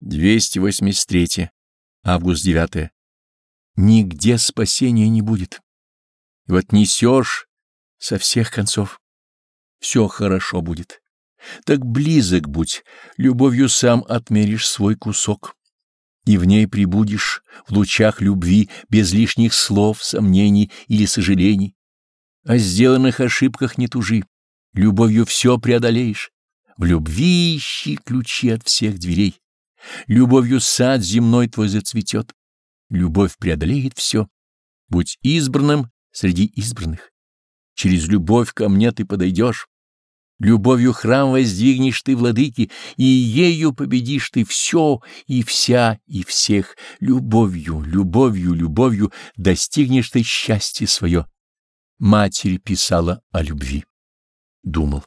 283. Август 9. Нигде спасения не будет. И вот несешь со всех концов. Все хорошо будет. Так близок будь, любовью сам отмеришь свой кусок. И в ней прибудешь в лучах любви без лишних слов, сомнений или сожалений. О сделанных ошибках не тужи, любовью все преодолеешь. В любви ищи ключи от всех дверей. Любовью сад земной твой зацветет. Любовь преодолеет все. Будь избранным среди избранных. Через любовь ко мне ты подойдешь. Любовью храм воздвигнешь ты, владыки, и ею победишь ты все и вся и всех. Любовью, любовью, любовью достигнешь ты счастье свое. Матерь писала о любви. Думал.